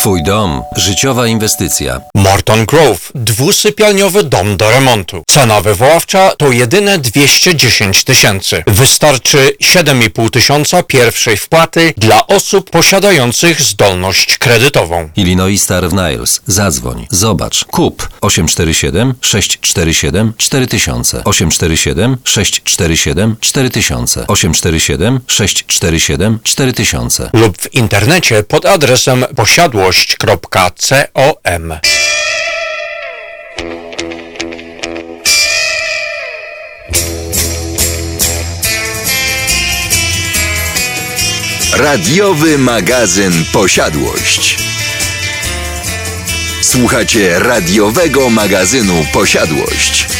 Twój dom. Życiowa inwestycja. Morton Grove. Dwusypialniowy dom do remontu. Cena wywoławcza to jedyne 210 tysięcy. Wystarczy 7,5 tysiąca pierwszej wpłaty dla osób posiadających zdolność kredytową. Illinois Star Niles. Zadzwoń. Zobacz. Kup. 847 647 4000. 847 647 4000. 847 647 4000. Lub w internecie pod adresem posiadłość.com. Radiowy magazyn Posiadłość. Słuchacie radiowego magazynu Posiadłość.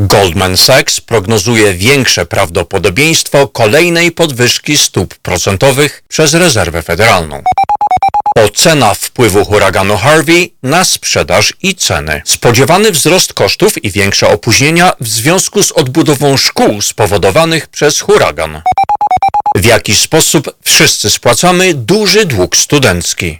Goldman Sachs prognozuje większe prawdopodobieństwo kolejnej podwyżki stóp procentowych przez rezerwę federalną. Ocena wpływu huraganu Harvey na sprzedaż i ceny. Spodziewany wzrost kosztów i większe opóźnienia w związku z odbudową szkół spowodowanych przez huragan. W jaki sposób wszyscy spłacamy duży dług studencki.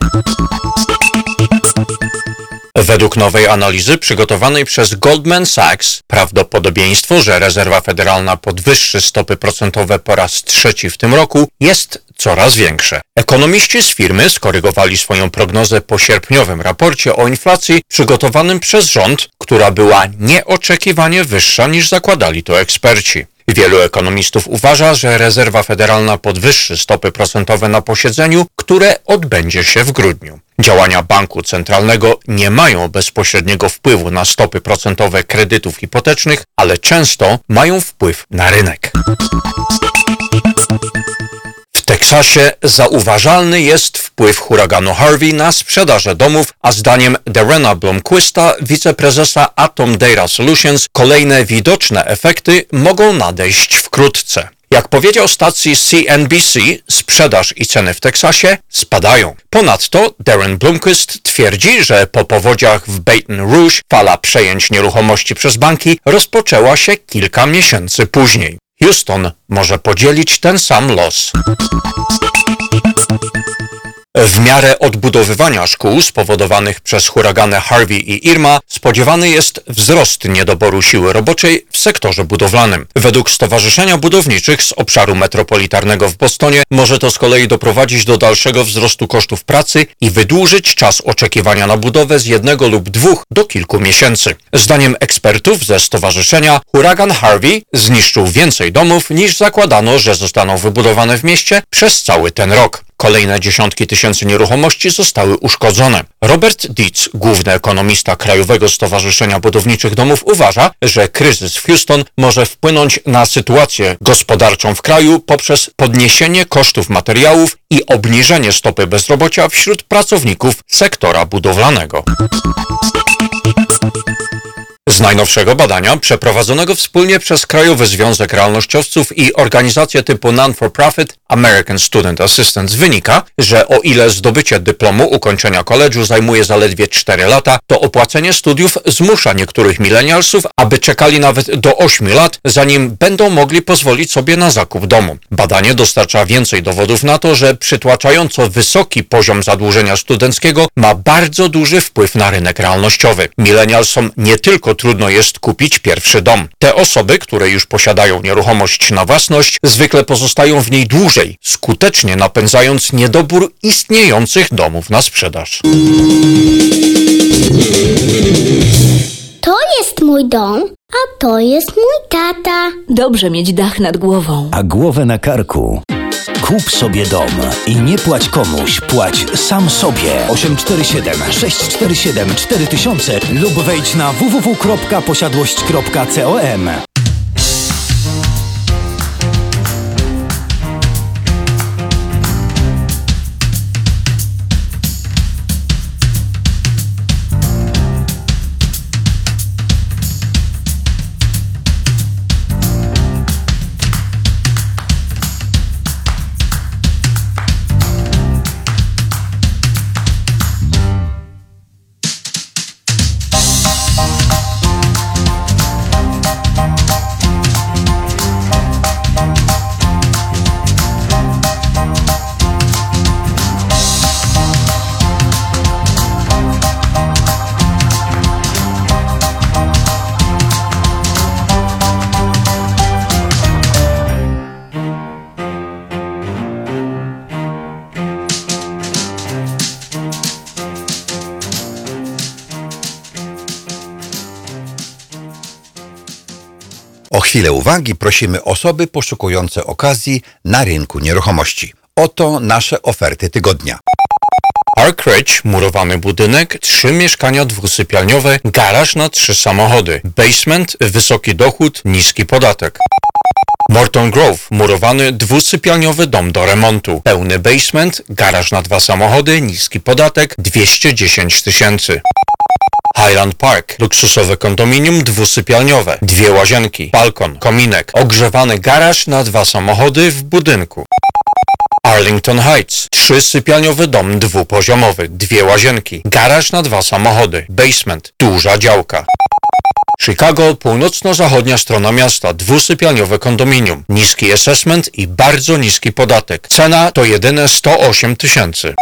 Według nowej analizy przygotowanej przez Goldman Sachs prawdopodobieństwo, że rezerwa federalna podwyższy stopy procentowe po raz trzeci w tym roku jest coraz większe. Ekonomiści z firmy skorygowali swoją prognozę po sierpniowym raporcie o inflacji przygotowanym przez rząd, która była nieoczekiwanie wyższa niż zakładali to eksperci. Wielu ekonomistów uważa, że rezerwa federalna podwyższy stopy procentowe na posiedzeniu, które odbędzie się w grudniu. Działania banku centralnego nie mają bezpośredniego wpływu na stopy procentowe kredytów hipotecznych, ale często mają wpływ na rynek. W Teksasie zauważalny jest wpływ huraganu Harvey na sprzedaże domów, a zdaniem Darrena Blomquista, wiceprezesa Atom Data Solutions, kolejne widoczne efekty mogą nadejść wkrótce. Jak powiedział stacji CNBC, sprzedaż i ceny w Teksasie spadają. Ponadto Darren Blomquist twierdzi, że po powodziach w Baton Rouge fala przejęć nieruchomości przez banki rozpoczęła się kilka miesięcy później. Houston może podzielić ten sam los. W miarę odbudowywania szkół spowodowanych przez huragany Harvey i Irma spodziewany jest wzrost niedoboru siły roboczej w sektorze budowlanym. Według Stowarzyszenia Budowniczych z obszaru metropolitarnego w Bostonie może to z kolei doprowadzić do dalszego wzrostu kosztów pracy i wydłużyć czas oczekiwania na budowę z jednego lub dwóch do kilku miesięcy. Zdaniem ekspertów ze stowarzyszenia huragan Harvey zniszczył więcej domów niż zakładano, że zostaną wybudowane w mieście przez cały ten rok. Kolejne dziesiątki tysięcy nieruchomości zostały uszkodzone. Robert Dietz, główny ekonomista Krajowego Stowarzyszenia Budowniczych Domów, uważa, że kryzys w Houston może wpłynąć na sytuację gospodarczą w kraju poprzez podniesienie kosztów materiałów i obniżenie stopy bezrobocia wśród pracowników sektora budowlanego. Z najnowszego badania, przeprowadzonego wspólnie przez Krajowy Związek Realnościowców i organizację typu non-for-profit American Student Assistance wynika, że o ile zdobycie dyplomu ukończenia koledżu zajmuje zaledwie 4 lata, to opłacenie studiów zmusza niektórych milenialsów, aby czekali nawet do 8 lat, zanim będą mogli pozwolić sobie na zakup domu. Badanie dostarcza więcej dowodów na to, że przytłaczająco wysoki poziom zadłużenia studenckiego ma bardzo duży wpływ na rynek realnościowy. Milenialsom nie tylko trudno jest kupić pierwszy dom. Te osoby, które już posiadają nieruchomość na własność, zwykle pozostają w niej dłużej, skutecznie napędzając niedobór istniejących domów na sprzedaż. To jest mój dom, a to jest mój tata. Dobrze mieć dach nad głową. a głowę na karku. Kup sobie dom i nie płać komuś, płać sam sobie. 847 647 4000 lub wejdź na www.posiadłość.com. chwilę uwagi prosimy osoby poszukujące okazji na rynku nieruchomości. Oto nasze oferty tygodnia. Park Ridge, murowany budynek, trzy mieszkania dwusypialniowe, garaż na trzy samochody, basement, wysoki dochód, niski podatek. Morton Grove, murowany dwusypialniowy dom do remontu, pełny basement, garaż na dwa samochody, niski podatek, 210 tysięcy. Highland Park, luksusowe kondominium dwusypialniowe, dwie łazienki, balkon, kominek, ogrzewany garaż na dwa samochody w budynku. Arlington Heights, trzysypialniowy dom dwupoziomowy, dwie łazienki, garaż na dwa samochody, basement, duża działka. Chicago, północno-zachodnia strona miasta, dwusypialniowe kondominium, niski assessment i bardzo niski podatek. Cena to jedyne 108 tysięcy.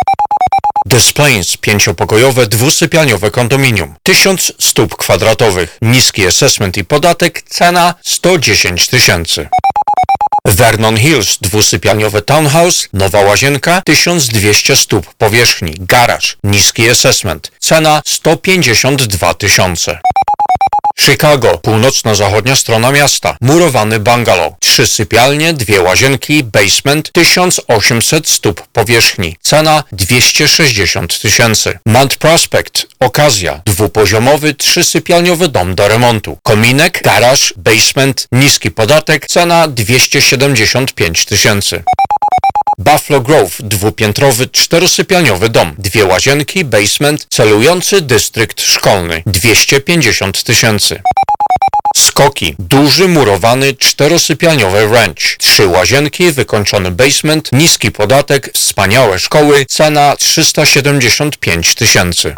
Des Plains, pięciopokojowe, dwusypialniowe kondominium, 1000 stóp kwadratowych, niski assessment i podatek, cena 110 tysięcy. Vernon Hills, dwusypialniowy townhouse, nowa łazienka, 1200 stóp powierzchni, garaż, niski assessment, cena 152 tysiące. Chicago, północno-zachodnia strona miasta, murowany bungalow, trzy sypialnie, dwie łazienki, basement, 1800 stóp powierzchni, cena 260 tysięcy. Mount Prospect, okazja, dwupoziomowy, trzysypialniowy dom do remontu, kominek, garaż, basement, niski podatek, cena 275 tysięcy. Buffalo Grove, dwupiętrowy, czterosypialniowy dom, dwie łazienki, basement, celujący dystrykt szkolny, 250 tysięcy. Skoki, duży murowany, czterosypialniowy ranch, trzy łazienki, wykończony basement, niski podatek, wspaniałe szkoły, cena 375 tysięcy.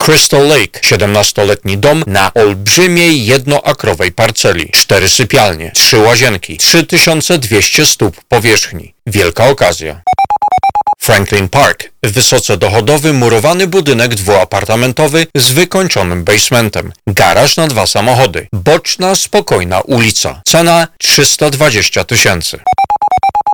Crystal Lake, 17-letni dom na olbrzymiej jednoakrowej parceli. Cztery sypialnie, trzy łazienki, 3200 stóp powierzchni. Wielka okazja. Franklin Park, wysoce dochodowy murowany budynek dwuapartamentowy z wykończonym basementem. Garaż na dwa samochody. Boczna, spokojna ulica. Cena 320 tysięcy.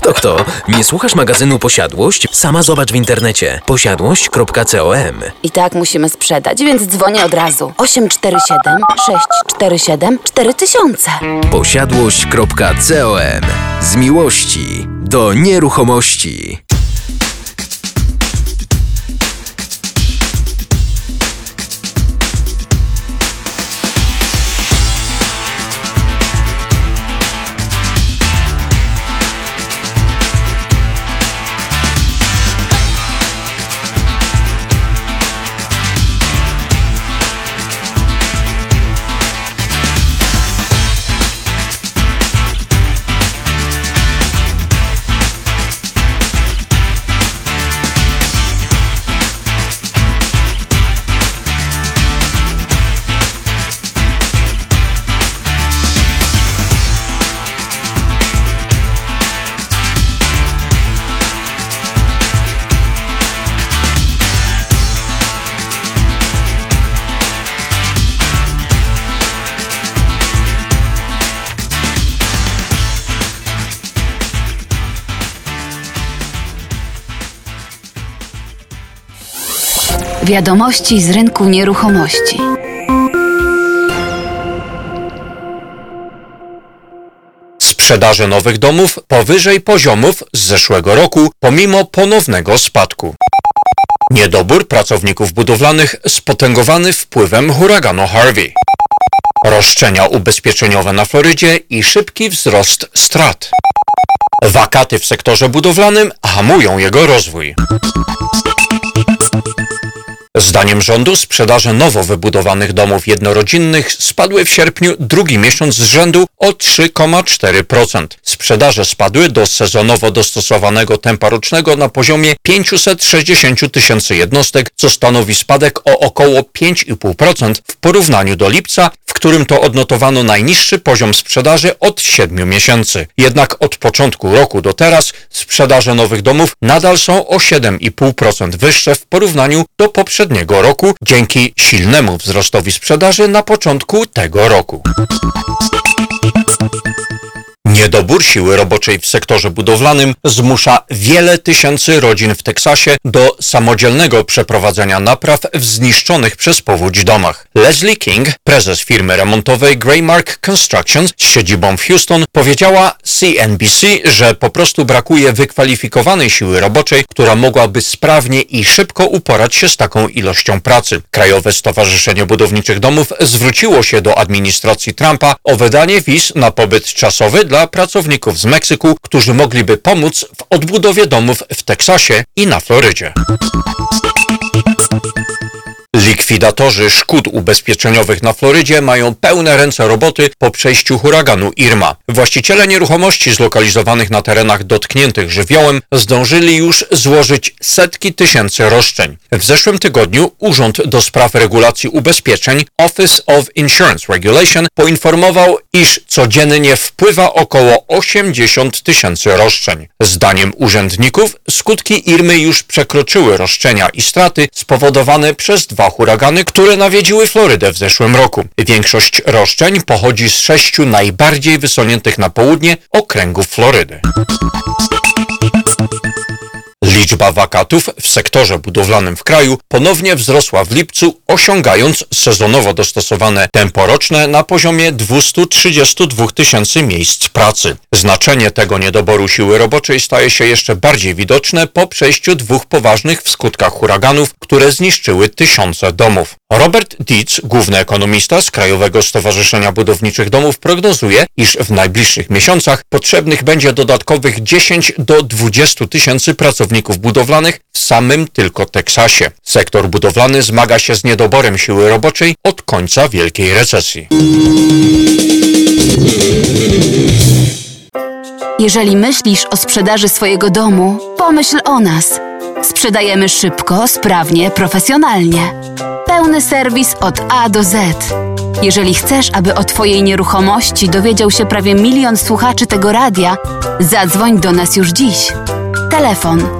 to kto? Nie słuchasz magazynu Posiadłość? Sama zobacz w internecie. Posiadłość.com I tak musimy sprzedać, więc dzwonię od razu. 847 647 4000. Posiadłość.com Z miłości do nieruchomości. Wiadomości z rynku nieruchomości. Sprzedaże nowych domów powyżej poziomów z zeszłego roku pomimo ponownego spadku. Niedobór pracowników budowlanych spotęgowany wpływem huraganu Harvey. Roszczenia ubezpieczeniowe na Florydzie i szybki wzrost strat. Wakaty w sektorze budowlanym hamują jego rozwój. Zdaniem rządu sprzedaże nowo wybudowanych domów jednorodzinnych spadły w sierpniu drugi miesiąc z rzędu o 3,4%. Sprzedaże spadły do sezonowo dostosowanego tempa rocznego na poziomie 560 tysięcy jednostek, co stanowi spadek o około 5,5% w porównaniu do lipca, w którym to odnotowano najniższy poziom sprzedaży od 7 miesięcy. Jednak od początku roku do teraz sprzedaże nowych domów nadal są o 7,5% wyższe w porównaniu do poprzedniego roku dzięki silnemu wzrostowi sprzedaży na początku tego roku. Niedobór siły roboczej w sektorze budowlanym zmusza wiele tysięcy rodzin w Teksasie do samodzielnego przeprowadzenia napraw w zniszczonych przez powódź domach. Leslie King, prezes firmy remontowej Greymark Construction z siedzibą w Houston, powiedziała CNBC, że po prostu brakuje wykwalifikowanej siły roboczej, która mogłaby sprawnie i szybko uporać się z taką ilością pracy. Krajowe Stowarzyszenie Budowniczych Domów zwróciło się do administracji Trumpa o wydanie wiz na pobyt czasowy dla pracowników z Meksyku, którzy mogliby pomóc w odbudowie domów w Teksasie i na Florydzie. Likwidatorzy szkód ubezpieczeniowych na Florydzie mają pełne ręce roboty po przejściu huraganu Irma. Właściciele nieruchomości zlokalizowanych na terenach dotkniętych żywiołem zdążyli już złożyć setki tysięcy roszczeń. W zeszłym tygodniu Urząd do Spraw Regulacji Ubezpieczeń Office of Insurance Regulation poinformował, iż codziennie wpływa około 80 tysięcy roszczeń. Zdaniem urzędników skutki Irmy już przekroczyły roszczenia i straty spowodowane przez dwa huragany, które nawiedziły Florydę w zeszłym roku. Większość roszczeń pochodzi z sześciu najbardziej wysuniętych na południe okręgów Florydy. Liczba wakatów w sektorze budowlanym w kraju ponownie wzrosła w lipcu, osiągając sezonowo dostosowane tempo roczne na poziomie 232 tysięcy miejsc pracy. Znaczenie tego niedoboru siły roboczej staje się jeszcze bardziej widoczne po przejściu dwóch poważnych w skutkach huraganów, które zniszczyły tysiące domów. Robert Dietz, główny ekonomista z Krajowego Stowarzyszenia Budowniczych Domów, prognozuje, iż w najbliższych miesiącach potrzebnych będzie dodatkowych 10 do 20 tysięcy pracowników budowlanych w samym tylko Teksasie. Sektor budowlany zmaga się z niedoborem siły roboczej od końca wielkiej recesji. Jeżeli myślisz o sprzedaży swojego domu, pomyśl o nas. Sprzedajemy szybko, sprawnie, profesjonalnie. Pełny serwis od A do Z. Jeżeli chcesz, aby o Twojej nieruchomości dowiedział się prawie milion słuchaczy tego radia, zadzwoń do nas już dziś. Telefon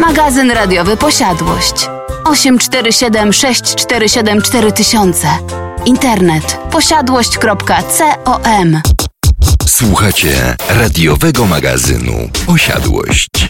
Magazyn radiowy Posiadłość. 847 647 4000. Internet posiadłość.com. Słuchacie radiowego magazynu Posiadłość.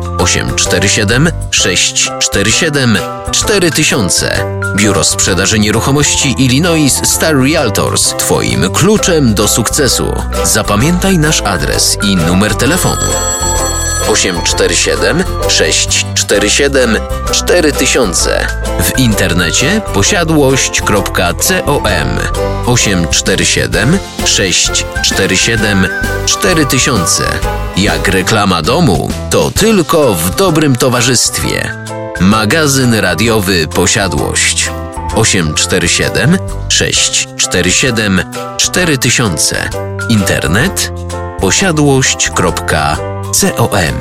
847 647 4000. Biuro Sprzedaży Nieruchomości Illinois Star Realtors. Twoim kluczem do sukcesu. Zapamiętaj nasz adres i numer telefonu. 847 647 4000. W internecie posiadłość.com 847 647 4000. Jak reklama domu, to tylko w dobrym towarzystwie. Magazyn radiowy Posiadłość 847 647 4000. Internet posiadłość.com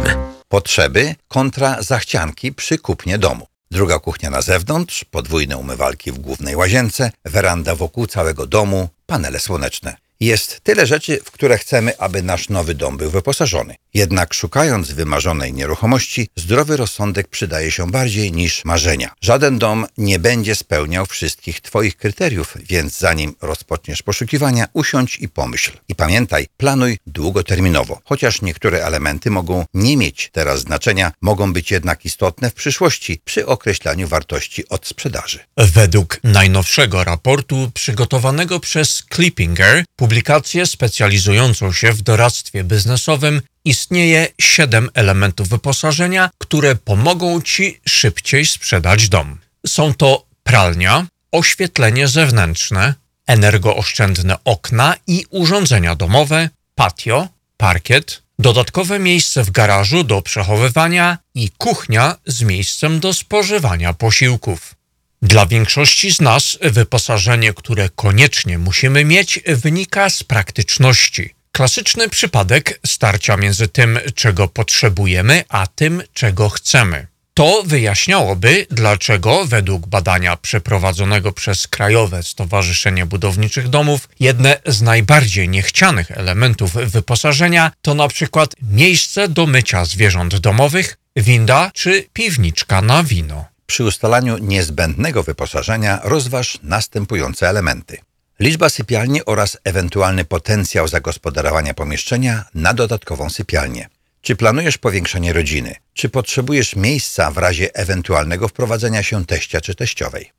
Potrzeby kontra zachcianki przy kupnie domu. Druga kuchnia na zewnątrz, podwójne umywalki w głównej łazience, weranda wokół całego domu, panele słoneczne. Jest tyle rzeczy, w które chcemy, aby nasz nowy dom był wyposażony. Jednak szukając wymarzonej nieruchomości, zdrowy rozsądek przydaje się bardziej niż marzenia. Żaden dom nie będzie spełniał wszystkich Twoich kryteriów, więc zanim rozpoczniesz poszukiwania, usiądź i pomyśl. I pamiętaj, planuj długoterminowo. Chociaż niektóre elementy mogą nie mieć teraz znaczenia, mogą być jednak istotne w przyszłości przy określaniu wartości od sprzedaży. Według najnowszego raportu przygotowanego przez Clippinger, publikację specjalizującą się w doradztwie biznesowym, istnieje siedem elementów wyposażenia, które pomogą Ci szybciej sprzedać dom. Są to pralnia, oświetlenie zewnętrzne, energooszczędne okna i urządzenia domowe, patio, parkiet, dodatkowe miejsce w garażu do przechowywania i kuchnia z miejscem do spożywania posiłków. Dla większości z nas wyposażenie, które koniecznie musimy mieć, wynika z praktyczności. Klasyczny przypadek starcia między tym, czego potrzebujemy, a tym, czego chcemy. To wyjaśniałoby, dlaczego według badania przeprowadzonego przez Krajowe Stowarzyszenie Budowniczych Domów jedne z najbardziej niechcianych elementów wyposażenia to na przykład miejsce do mycia zwierząt domowych, winda czy piwniczka na wino. Przy ustalaniu niezbędnego wyposażenia rozważ następujące elementy. Liczba sypialni oraz ewentualny potencjał zagospodarowania pomieszczenia na dodatkową sypialnię. Czy planujesz powiększenie rodziny? Czy potrzebujesz miejsca w razie ewentualnego wprowadzenia się teścia czy teściowej?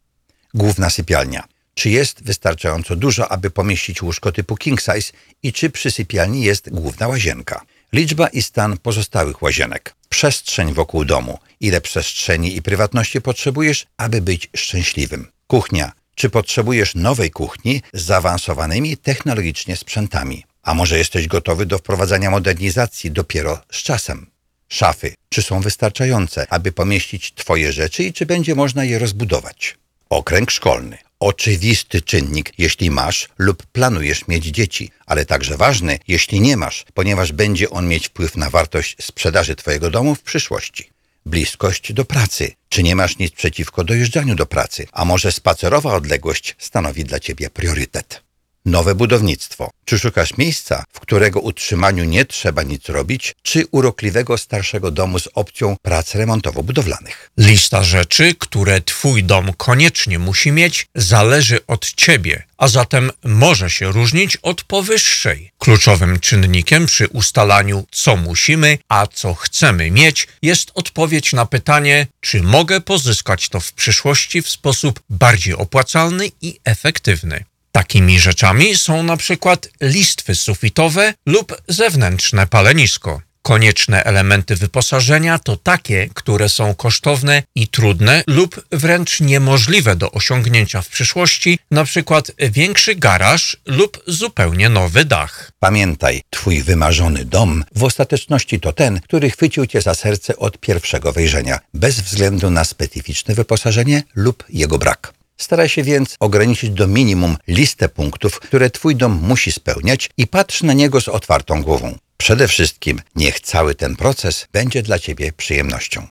Główna sypialnia. Czy jest wystarczająco dużo, aby pomieścić łóżko typu king size i czy przy sypialni jest główna łazienka? Liczba i stan pozostałych łazienek. Przestrzeń wokół domu. Ile przestrzeni i prywatności potrzebujesz, aby być szczęśliwym? Kuchnia. Czy potrzebujesz nowej kuchni z zaawansowanymi technologicznie sprzętami? A może jesteś gotowy do wprowadzania modernizacji dopiero z czasem? Szafy. Czy są wystarczające, aby pomieścić Twoje rzeczy i czy będzie można je rozbudować? Okręg szkolny. Oczywisty czynnik, jeśli masz lub planujesz mieć dzieci, ale także ważny, jeśli nie masz, ponieważ będzie on mieć wpływ na wartość sprzedaży Twojego domu w przyszłości. Bliskość do pracy. Czy nie masz nic przeciwko dojeżdżaniu do pracy, a może spacerowa odległość stanowi dla Ciebie priorytet? Nowe budownictwo. Czy szukasz miejsca, w którego utrzymaniu nie trzeba nic robić, czy urokliwego starszego domu z opcją prac remontowo-budowlanych? Lista rzeczy, które Twój dom koniecznie musi mieć, zależy od Ciebie, a zatem może się różnić od powyższej. Kluczowym czynnikiem przy ustalaniu, co musimy, a co chcemy mieć, jest odpowiedź na pytanie, czy mogę pozyskać to w przyszłości w sposób bardziej opłacalny i efektywny. Takimi rzeczami są na przykład listwy sufitowe lub zewnętrzne palenisko. Konieczne elementy wyposażenia to takie, które są kosztowne i trudne lub wręcz niemożliwe do osiągnięcia w przyszłości, na przykład większy garaż lub zupełnie nowy dach. Pamiętaj, Twój wymarzony dom w ostateczności to ten, który chwycił Cię za serce od pierwszego wejrzenia, bez względu na specyficzne wyposażenie lub jego brak. Staraj się więc ograniczyć do minimum listę punktów, które Twój dom musi spełniać i patrz na niego z otwartą głową. Przede wszystkim niech cały ten proces będzie dla Ciebie przyjemnością.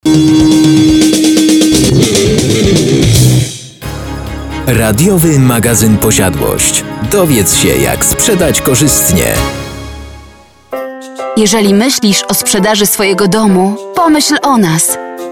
Radiowy magazyn Posiadłość. Dowiedz się, jak sprzedać korzystnie. Jeżeli myślisz o sprzedaży swojego domu, pomyśl o nas.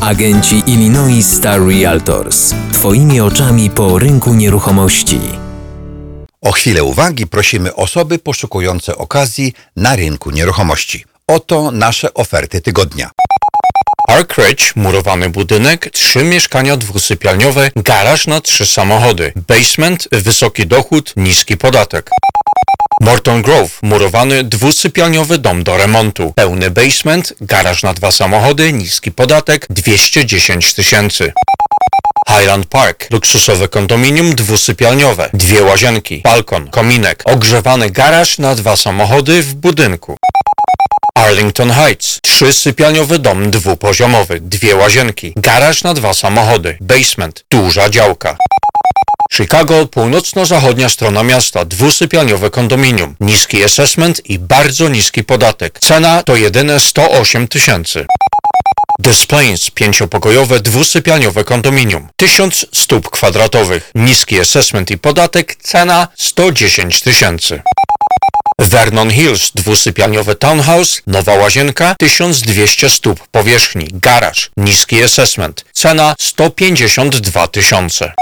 Agenci Illinois Star Realtors. Twoimi oczami po rynku nieruchomości. O chwilę uwagi prosimy osoby poszukujące okazji na rynku nieruchomości. Oto nasze oferty tygodnia. Park Ridge, murowany budynek, trzy mieszkania dwusypialniowe, garaż na trzy samochody, basement, wysoki dochód, niski podatek. Morton Grove, murowany dwusypialniowy dom do remontu, pełny basement, garaż na dwa samochody, niski podatek, 210 tysięcy. Highland Park, luksusowe kondominium dwusypialniowe, dwie łazienki, balkon, kominek, ogrzewany garaż na dwa samochody w budynku. Arlington Heights, trzysypialniowy dom dwupoziomowy, dwie łazienki, garaż na dwa samochody, basement, duża działka. Chicago, północno-zachodnia strona miasta, dwusypialniowe kondominium, niski assessment i bardzo niski podatek. Cena to jedyne 108 tysięcy. Des Plains, pięciopokojowe, dwusypialniowe kondominium, 1000 stóp kwadratowych, niski assessment i podatek, cena 110 tysięcy. Vernon Hills, dwusypialniowe townhouse, nowa łazienka, 1200 stóp powierzchni, garaż, niski assessment, cena 152 tysiące.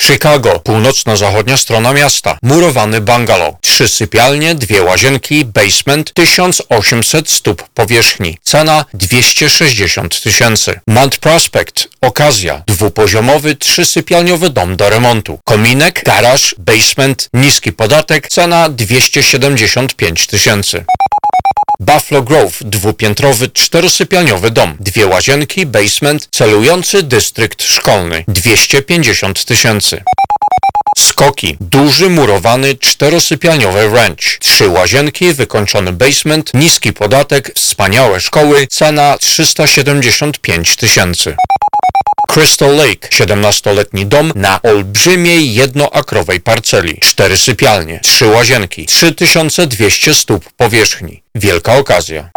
Chicago, północno-zachodnia strona miasta, murowany bungalow, trzy sypialnie, dwie łazienki, basement, 1800 stóp powierzchni, cena 260 tysięcy. Mount Prospect, okazja, dwupoziomowy, trzysypialniowy dom do remontu, kominek, garaż, basement, niski podatek, cena 275 tysięcy. Buffalo Grove, dwupiętrowy, czterosypialniowy dom, dwie łazienki, basement, celujący dystrykt szkolny, 250 tysięcy. Skoki. Duży murowany czterosypialniowy ranch. Trzy łazienki, wykończony basement, niski podatek, wspaniałe szkoły, cena 375 tysięcy. Crystal Lake, 17-letni dom na olbrzymiej jednoakrowej parceli. Cztery sypialnie, trzy łazienki, 3200 stóp powierzchni. Wielka okazja.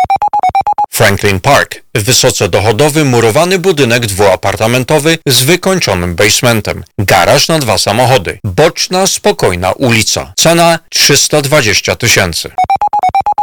Franklin Park, wysoce dochodowy murowany budynek dwuapartamentowy z wykończonym basementem. Garaż na dwa samochody. Boczna, spokojna ulica. Cena 320 tysięcy.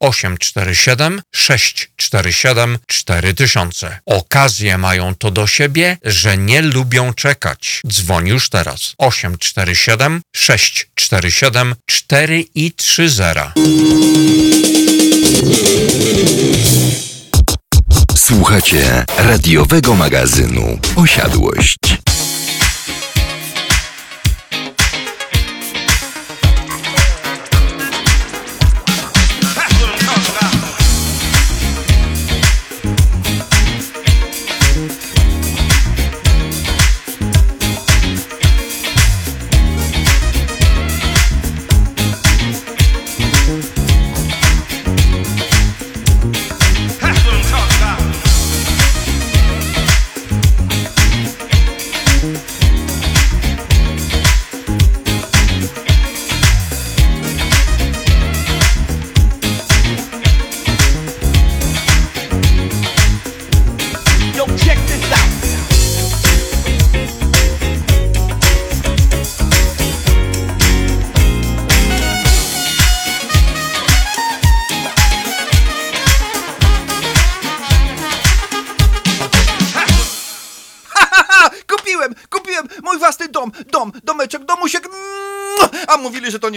847 647 4000. Okazje mają to do siebie, że nie lubią czekać. Dzwoń już teraz. 847 647 4 i 30. Słuchacie radiowego magazynu Posiadłość.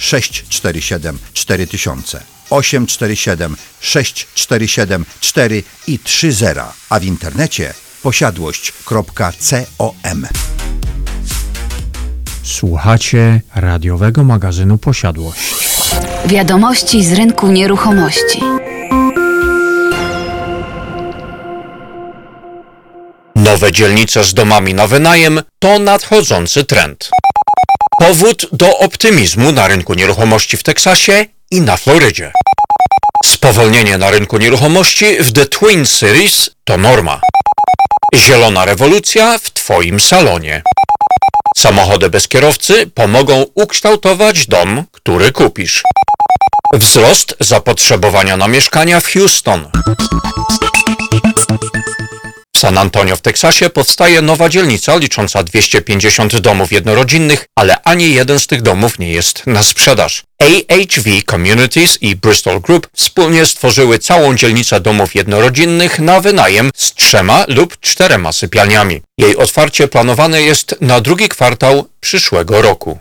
647 4000 847 647 4 i 30, a w internecie posiadłość.com. Słuchacie radiowego magazynu Posiadłość. Wiadomości z rynku nieruchomości. Nowe dzielnice z domami na wynajem to nadchodzący trend. Powód do optymizmu na rynku nieruchomości w Teksasie i na Florydzie. Spowolnienie na rynku nieruchomości w The Twin Cities to norma. Zielona rewolucja w Twoim salonie. Samochody bez kierowcy pomogą ukształtować dom, który kupisz. Wzrost zapotrzebowania na mieszkania w Houston. San Antonio w Teksasie powstaje nowa dzielnica licząca 250 domów jednorodzinnych, ale ani jeden z tych domów nie jest na sprzedaż. AHV Communities i Bristol Group wspólnie stworzyły całą dzielnicę domów jednorodzinnych na wynajem z trzema lub czterema sypialniami. Jej otwarcie planowane jest na drugi kwartał przyszłego roku.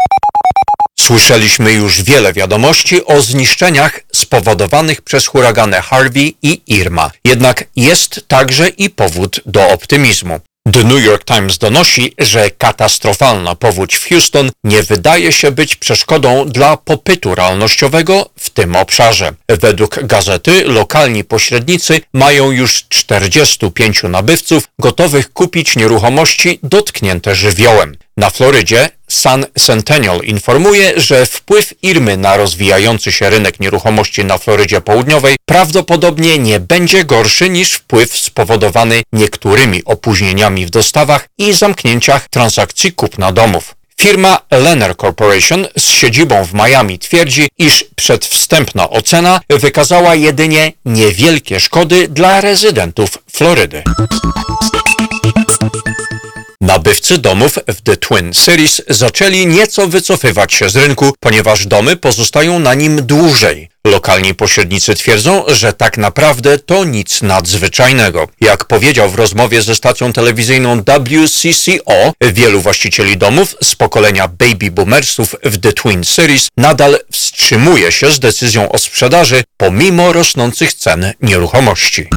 Słyszeliśmy już wiele wiadomości o zniszczeniach spowodowanych przez huragany Harvey i Irma. Jednak jest także i powód do optymizmu. The New York Times donosi, że katastrofalna powódź w Houston nie wydaje się być przeszkodą dla popytu realnościowego w tym obszarze. Według gazety lokalni pośrednicy mają już 45 nabywców gotowych kupić nieruchomości dotknięte żywiołem. Na Florydzie Sun Centennial informuje, że wpływ Irmy na rozwijający się rynek nieruchomości na Florydzie Południowej prawdopodobnie nie będzie gorszy niż wpływ spowodowany niektórymi opóźnieniami w dostawach i zamknięciach transakcji kupna domów. Firma Lenner Corporation z siedzibą w Miami twierdzi, iż przedwstępna ocena wykazała jedynie niewielkie szkody dla rezydentów Florydy. Nabywcy domów w The Twin Cities zaczęli nieco wycofywać się z rynku, ponieważ domy pozostają na nim dłużej. Lokalni pośrednicy twierdzą, że tak naprawdę to nic nadzwyczajnego. Jak powiedział w rozmowie ze stacją telewizyjną WCCO, wielu właścicieli domów z pokolenia baby boomersów w The Twin Cities nadal wstrzymuje się z decyzją o sprzedaży pomimo rosnących cen nieruchomości.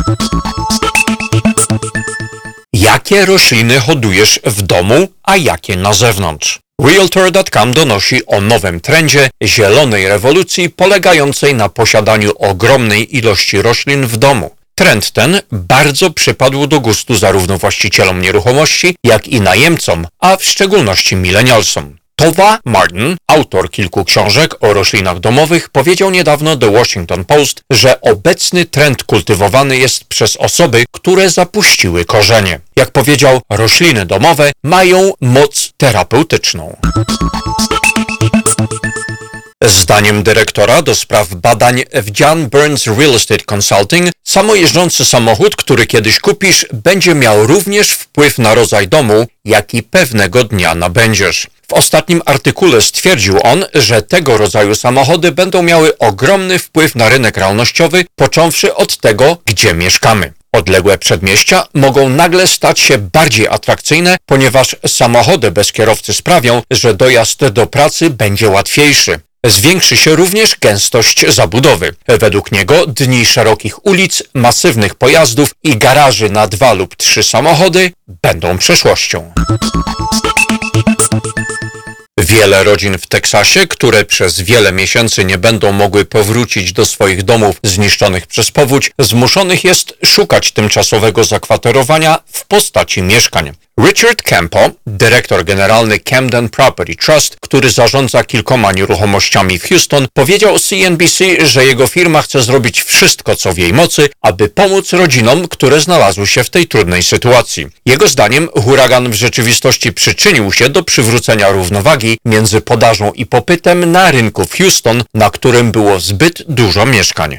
Jakie rośliny hodujesz w domu, a jakie na zewnątrz? Realtor.com donosi o nowym trendzie zielonej rewolucji polegającej na posiadaniu ogromnej ilości roślin w domu. Trend ten bardzo przypadł do gustu zarówno właścicielom nieruchomości, jak i najemcom, a w szczególności milenialsom. Tova Martin, autor kilku książek o roślinach domowych, powiedział niedawno The Washington Post, że obecny trend kultywowany jest przez osoby, które zapuściły korzenie. Jak powiedział, rośliny domowe mają moc terapeutyczną. Zdaniem dyrektora do spraw badań w John Burns Real Estate Consulting, samojeżdżący samochód, który kiedyś kupisz, będzie miał również wpływ na rodzaj domu, jaki pewnego dnia nabędziesz. W ostatnim artykule stwierdził on, że tego rodzaju samochody będą miały ogromny wpływ na rynek realnościowy, począwszy od tego, gdzie mieszkamy. Odległe przedmieścia mogą nagle stać się bardziej atrakcyjne, ponieważ samochody bez kierowcy sprawią, że dojazd do pracy będzie łatwiejszy. Zwiększy się również gęstość zabudowy. Według niego dni szerokich ulic, masywnych pojazdów i garaży na dwa lub trzy samochody będą przeszłością. Wiele rodzin w Teksasie, które przez wiele miesięcy nie będą mogły powrócić do swoich domów zniszczonych przez powódź, zmuszonych jest szukać tymczasowego zakwaterowania w postaci mieszkań. Richard Campo, dyrektor generalny Camden Property Trust, który zarządza kilkoma nieruchomościami w Houston, powiedział CNBC, że jego firma chce zrobić wszystko, co w jej mocy, aby pomóc rodzinom, które znalazły się w tej trudnej sytuacji. Jego zdaniem huragan w rzeczywistości przyczynił się do przywrócenia równowagi między podażą i popytem na rynku w Houston, na którym było zbyt dużo mieszkań.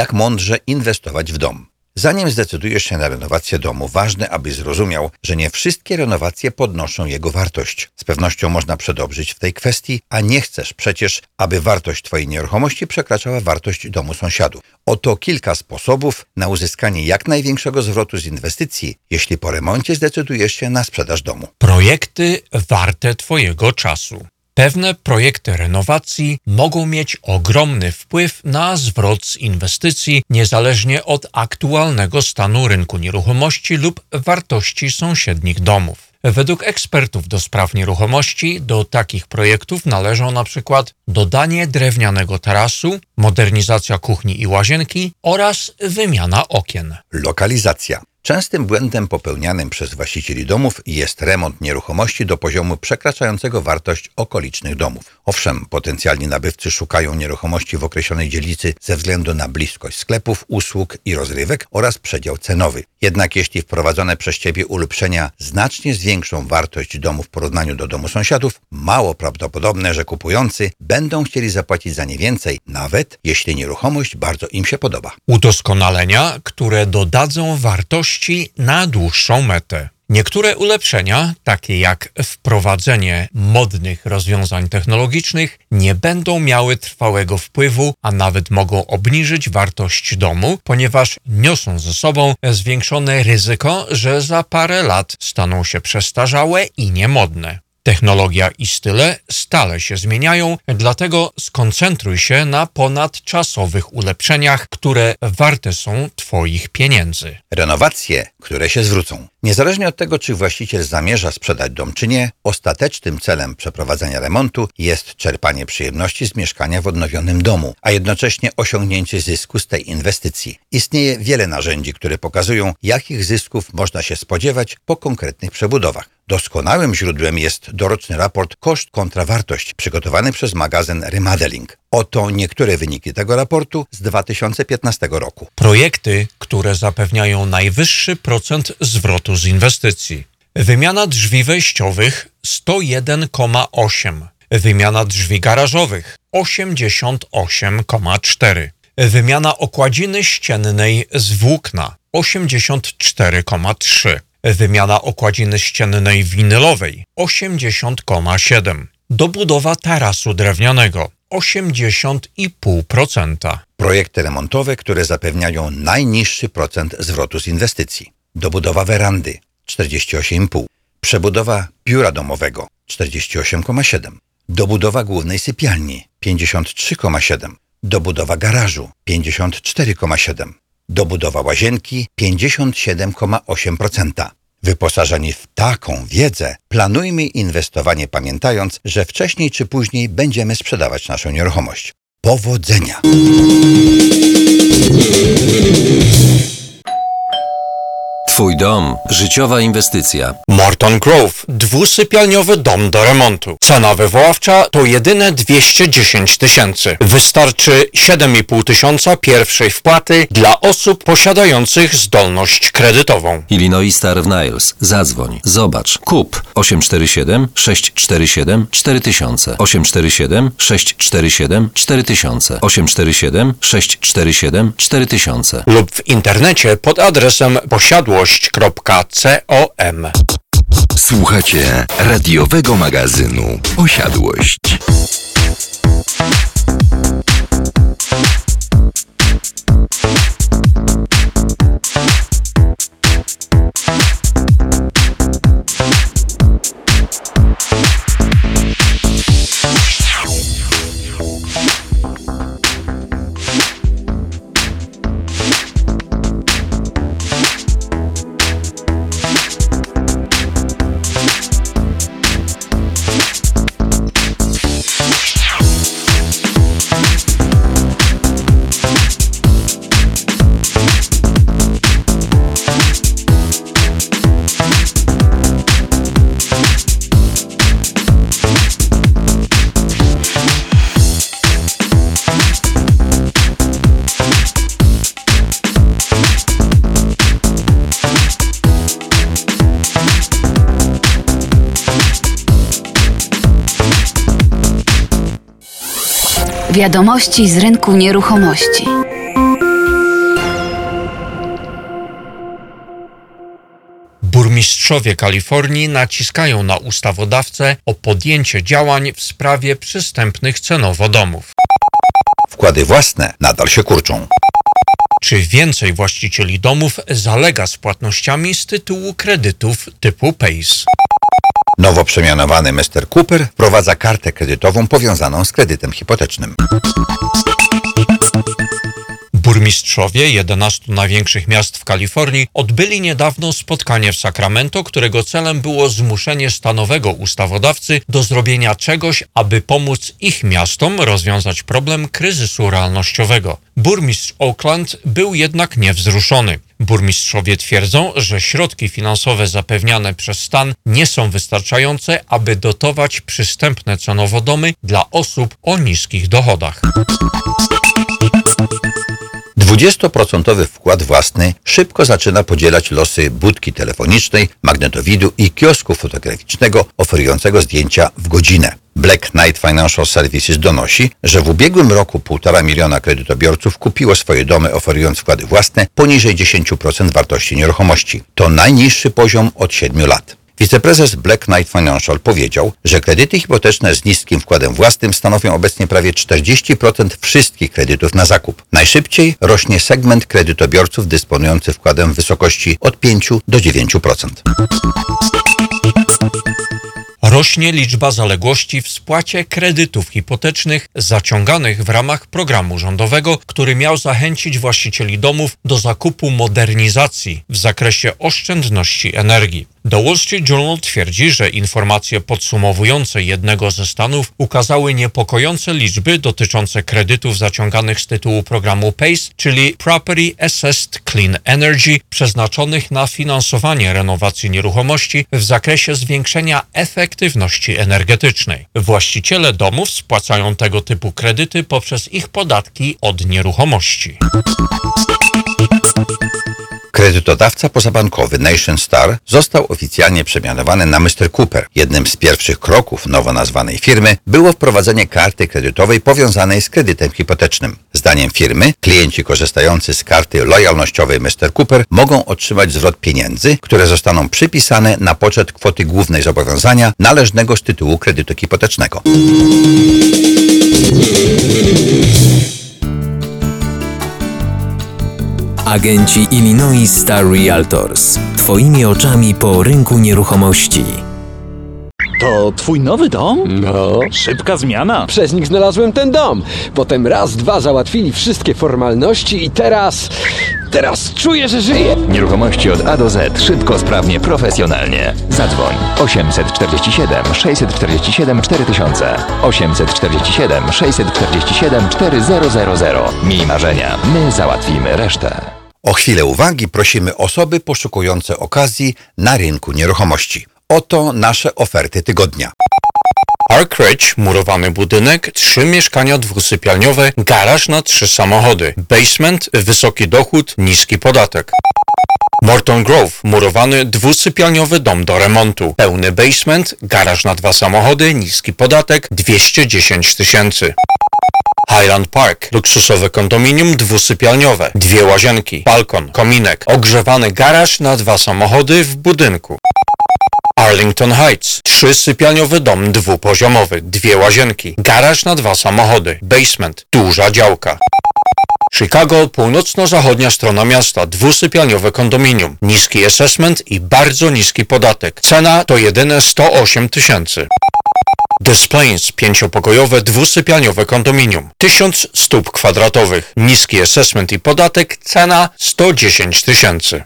Jak mądrze inwestować w dom? Zanim zdecydujesz się na renowację domu, ważne, abyś zrozumiał, że nie wszystkie renowacje podnoszą jego wartość. Z pewnością można przedobrzyć w tej kwestii, a nie chcesz przecież, aby wartość Twojej nieruchomości przekraczała wartość domu sąsiadów. Oto kilka sposobów na uzyskanie jak największego zwrotu z inwestycji, jeśli po remoncie zdecydujesz się na sprzedaż domu. Projekty warte Twojego czasu. Pewne projekty renowacji mogą mieć ogromny wpływ na zwrot z inwestycji, niezależnie od aktualnego stanu rynku nieruchomości lub wartości sąsiednich domów. Według ekspertów do spraw nieruchomości do takich projektów należą na przykład dodanie drewnianego tarasu, modernizacja kuchni i łazienki oraz wymiana okien. Lokalizacja. Częstym błędem popełnianym przez właścicieli domów jest remont nieruchomości do poziomu przekraczającego wartość okolicznych domów. Owszem, potencjalni nabywcy szukają nieruchomości w określonej dzielnicy ze względu na bliskość sklepów, usług i rozrywek oraz przedział cenowy. Jednak jeśli wprowadzone przez Ciebie ulepszenia znacznie zwiększą wartość domu w porównaniu do domu sąsiadów, mało prawdopodobne, że kupujący będą chcieli zapłacić za nie więcej, nawet jeśli nieruchomość bardzo im się podoba. Udoskonalenia, które dodadzą wartości na dłuższą metę. Niektóre ulepszenia, takie jak wprowadzenie modnych rozwiązań technologicznych, nie będą miały trwałego wpływu, a nawet mogą obniżyć wartość domu, ponieważ niosą ze sobą zwiększone ryzyko, że za parę lat staną się przestarzałe i niemodne. Technologia i style stale się zmieniają, dlatego skoncentruj się na ponadczasowych ulepszeniach, które warte są Twoich pieniędzy. Renowacje, które się zwrócą. Niezależnie od tego, czy właściciel zamierza sprzedać dom, czy nie, ostatecznym celem przeprowadzenia remontu jest czerpanie przyjemności z mieszkania w odnowionym domu, a jednocześnie osiągnięcie zysku z tej inwestycji. Istnieje wiele narzędzi, które pokazują, jakich zysków można się spodziewać po konkretnych przebudowach. Doskonałym źródłem jest doroczny raport Koszt kontra wartość, przygotowany przez magazyn Remodeling. Oto niektóre wyniki tego raportu z 2015 roku. Projekty, które zapewniają najwyższy procent zwrotu z inwestycji. Wymiana drzwi wejściowych 101,8. Wymiana drzwi garażowych 88,4. Wymiana okładziny ściennej z włókna 84,3. Wymiana okładziny ściennej winylowej 80,7. Dobudowa tarasu drewnianego 80,5%. Projekty remontowe, które zapewniają najniższy procent zwrotu z inwestycji. Dobudowa werandy 48,5. Przebudowa biura domowego 48,7. Dobudowa głównej sypialni 53,7. Dobudowa garażu 54,7. Dobudowa łazienki 57,8%. Wyposażeni w taką wiedzę, planujmy inwestowanie pamiętając, że wcześniej czy później będziemy sprzedawać naszą nieruchomość. Powodzenia! Twój dom. Życiowa inwestycja. Morton Grove. Dwusypialniowy dom do remontu. Cena wywoławcza to jedyne 210 tysięcy. Wystarczy 7,5 tysiąca pierwszej wpłaty dla osób posiadających zdolność kredytową. Illinois Star Niles. Zadzwoń. Zobacz. Kup. 847 647 4000. 847 647 4000. 847 647 4000. Lub w internecie pod adresem posiadłość.com. Słuchacie radiowego magazynu Osiadłość. Wiadomości z rynku nieruchomości. Burmistrzowie Kalifornii naciskają na ustawodawcę o podjęcie działań w sprawie przystępnych cenowo domów. Wkłady własne nadal się kurczą. Czy więcej właścicieli domów zalega z płatnościami z tytułu kredytów typu PACE? Nowo przemianowany Mr. Cooper wprowadza kartę kredytową powiązaną z kredytem hipotecznym. Burmistrzowie 11 największych miast w Kalifornii odbyli niedawno spotkanie w Sacramento, którego celem było zmuszenie stanowego ustawodawcy do zrobienia czegoś, aby pomóc ich miastom rozwiązać problem kryzysu realnościowego. Burmistrz Oakland był jednak niewzruszony. Burmistrzowie twierdzą, że środki finansowe zapewniane przez stan nie są wystarczające, aby dotować przystępne cenowo domy dla osób o niskich dochodach. 20% wkład własny szybko zaczyna podzielać losy budki telefonicznej, magnetowidu i kiosku fotograficznego oferującego zdjęcia w godzinę. Black Knight Financial Services donosi, że w ubiegłym roku 1,5 miliona kredytobiorców kupiło swoje domy oferując wkłady własne poniżej 10% wartości nieruchomości. To najniższy poziom od 7 lat. Wiceprezes Black Knight Financial powiedział, że kredyty hipoteczne z niskim wkładem własnym stanowią obecnie prawie 40% wszystkich kredytów na zakup. Najszybciej rośnie segment kredytobiorców dysponujący wkładem w wysokości od 5 do 9%. Rośnie liczba zaległości w spłacie kredytów hipotecznych zaciąganych w ramach programu rządowego, który miał zachęcić właścicieli domów do zakupu modernizacji w zakresie oszczędności energii. Street Journal twierdzi, że informacje podsumowujące jednego ze stanów ukazały niepokojące liczby dotyczące kredytów zaciąganych z tytułu programu PACE, czyli Property Assessed Clean Energy, przeznaczonych na finansowanie renowacji nieruchomości w zakresie zwiększenia efektywności energetycznej. Właściciele domów spłacają tego typu kredyty poprzez ich podatki od nieruchomości. Kredytodawca pozabankowy Nation Star został oficjalnie przemianowany na Mr. Cooper. Jednym z pierwszych kroków nowo nazwanej firmy było wprowadzenie karty kredytowej powiązanej z kredytem hipotecznym. Zdaniem firmy, klienci korzystający z karty lojalnościowej Mr. Cooper mogą otrzymać zwrot pieniędzy, które zostaną przypisane na poczet kwoty głównej zobowiązania należnego z tytułu kredytu hipotecznego. Agenci Illinois Star Realtors. Twoimi oczami po rynku nieruchomości. To twój nowy dom? No. Szybka zmiana. Przez nich znalazłem ten dom. Potem raz, dwa załatwili wszystkie formalności i teraz... Teraz czuję, że żyję. Nieruchomości od A do Z. Szybko, sprawnie, profesjonalnie. Zadzwoń 847 647 4000 847 647 4000 Miej marzenia. My załatwimy resztę. O chwilę uwagi prosimy osoby poszukujące okazji na rynku nieruchomości. Oto nasze oferty tygodnia. Park Ridge, murowany budynek, trzy mieszkania dwusypialniowe, garaż na trzy samochody, basement, wysoki dochód, niski podatek. Morton Grove, murowany dwusypialniowy dom do remontu, pełny basement, garaż na dwa samochody, niski podatek, 210 tysięcy. Highland Park, luksusowe kondominium dwusypialniowe, dwie łazienki, balkon, kominek, ogrzewany garaż na dwa samochody w budynku. Arlington Heights, trzysypialniowy dom dwupoziomowy, dwie łazienki, garaż na dwa samochody, basement, duża działka. Chicago, północno-zachodnia strona miasta, dwusypialniowe kondominium, niski assessment i bardzo niski podatek. Cena to jedyne 108 tysięcy. Des Plains, pięciopokojowe, dwusypialniowe kondominium, 1000 stóp kwadratowych, niski assessment i podatek, cena 110 tysięcy.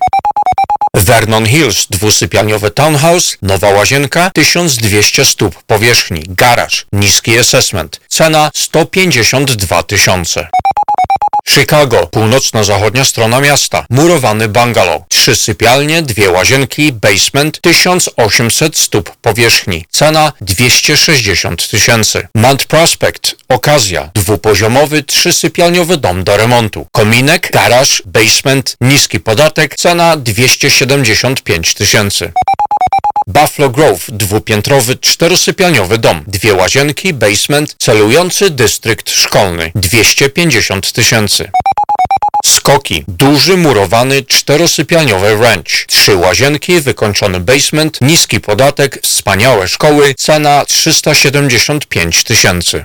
Vernon Hills, dwusypialniowy townhouse, nowa łazienka, 1200 stóp powierzchni, garaż, niski assessment, cena 152 tysiące. Chicago, północno-zachodnia strona miasta, murowany bungalow, trzy sypialnie, dwie łazienki, basement, 1800 stóp powierzchni, cena 260 tysięcy. Mount Prospect, okazja, dwupoziomowy, trzysypialniowy dom do remontu, kominek, garaż, basement, niski podatek, cena 275 tysięcy. Buffalo Grove, dwupiętrowy, czterosypialniowy dom, dwie łazienki, basement, celujący dystrykt szkolny, 250 tysięcy. Skoki, duży murowany, czterosypialniowy ranch, trzy łazienki, wykończony basement, niski podatek, wspaniałe szkoły, cena 375 tysięcy.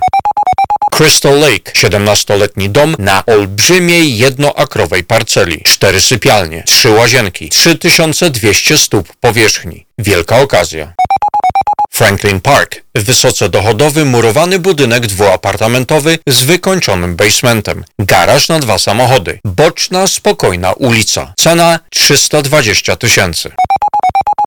Crystal Lake, 17-letni dom na olbrzymiej jednoakrowej parceli, cztery sypialnie, trzy łazienki, 3200 stóp powierzchni. Wielka okazja. Franklin Park, wysoce dochodowy murowany budynek dwuapartamentowy z wykończonym basementem, garaż na dwa samochody, boczna, spokojna ulica, cena 320 tysięcy.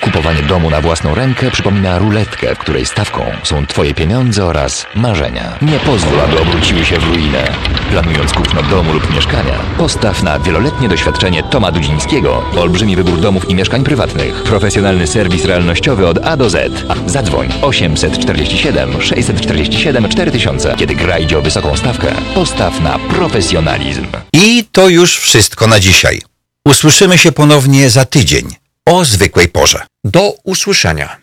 Kupowanie domu na własną rękę przypomina ruletkę, w której stawką są Twoje pieniądze oraz marzenia. Nie pozwól, aby obróciły się w ruinę. Planując kupno domu lub mieszkania, postaw na wieloletnie doświadczenie Toma Dudzińskiego, olbrzymi wybór domów i mieszkań prywatnych, profesjonalny serwis realnościowy od A do Z. Zadzwoń 847 647 4000. Kiedy gra idzie o wysoką stawkę, postaw na profesjonalizm. I to już wszystko na dzisiaj. Usłyszymy się ponownie za tydzień o zwykłej porze. Do usłyszenia.